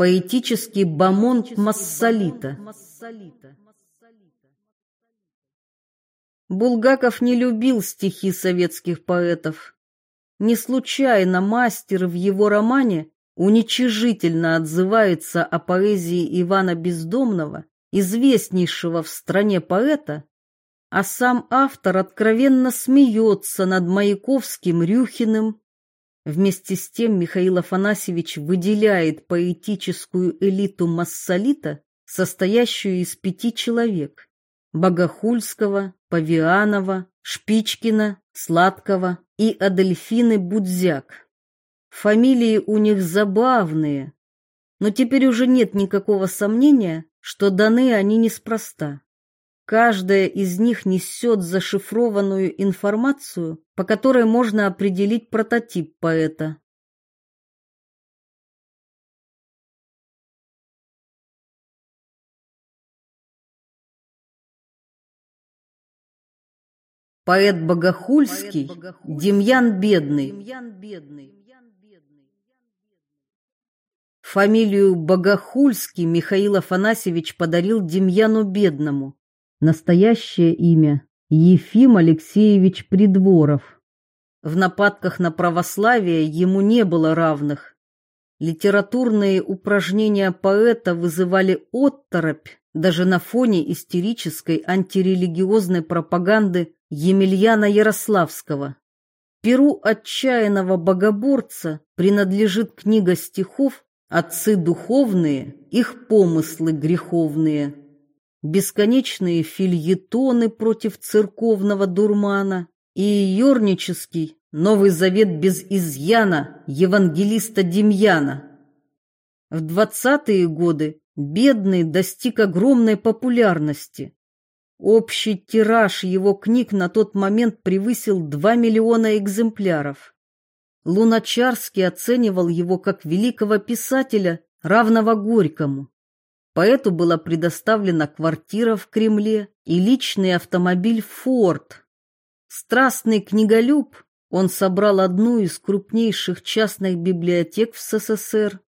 Поэтический бомон Массолита. Булгаков не любил стихи советских поэтов. Не случайно мастер в его романе уничижительно отзывается о поэзии Ивана Бездомного, известнейшего в стране поэта, а сам автор откровенно смеется над Маяковским, Рюхиным. Вместе с тем Михаил Афанасьевич выделяет поэтическую элиту массолита, состоящую из пяти человек – Богохульского, Павианова, Шпичкина, Сладкого и Адельфины Будзяк. Фамилии у них забавные, но теперь уже нет никакого сомнения, что даны они неспроста. Каждая из них несет зашифрованную информацию, по которой можно определить прототип поэта. Поэт Богохульский, Демьян Бедный. Фамилию Богохульский Михаил Афанасьевич подарил Демьяну Бедному. Настоящее имя Ефим Алексеевич Придворов. В нападках на православие ему не было равных. Литературные упражнения поэта вызывали отторопь даже на фоне истерической антирелигиозной пропаганды Емельяна Ярославского. Перу отчаянного богоборца принадлежит книга стихов Отцы духовные, их помыслы греховные, бесконечные фильетоны против церковного дурмана и ернический Новый Завет без изъяна евангелиста Демьяна. В двадцатые годы бедный достиг огромной популярности. Общий тираж его книг на тот момент превысил 2 миллиона экземпляров. Луначарский оценивал его как великого писателя, равного Горькому. Поэту была предоставлена квартира в Кремле и личный автомобиль «Форд». Страстный книголюб, он собрал одну из крупнейших частных библиотек в СССР.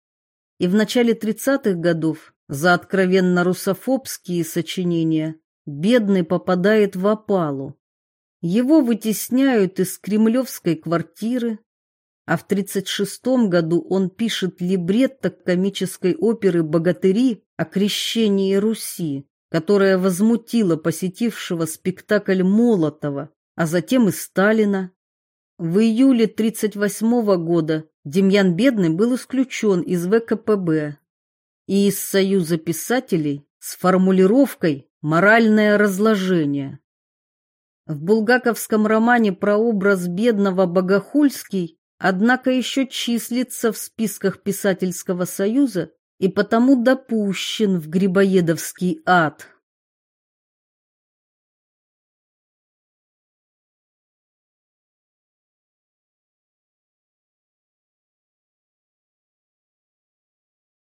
И в начале 30-х годов за откровенно русофобские сочинения бедный попадает в опалу. Его вытесняют из кремлевской квартиры, а в 1936 году он пишет либретто комической оперы «Богатыри» о крещении Руси, которая возмутила посетившего спектакль Молотова, а затем и Сталина. В июле 1938 года Демьян Бедный был исключен из ВКПБ и из Союза писателей с формулировкой «моральное разложение». В булгаковском романе про образ бедного Богохульский однако еще числится в списках писательского союза и потому допущен в Грибоедовский ад.